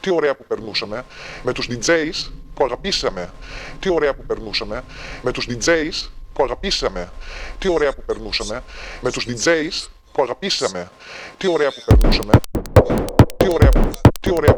Τι ωραία που περνούσαμε με τους DJs που αγαπήσαμε. Τι ωραία που περνούσαμε με τους DJs που αγαπήσαμε. Τι ωραία που περνούσαμε με τους DJs που αγαπήσαμε. Τι ωραία που περνούσαμε. Τι ωραία που... Τι ωραία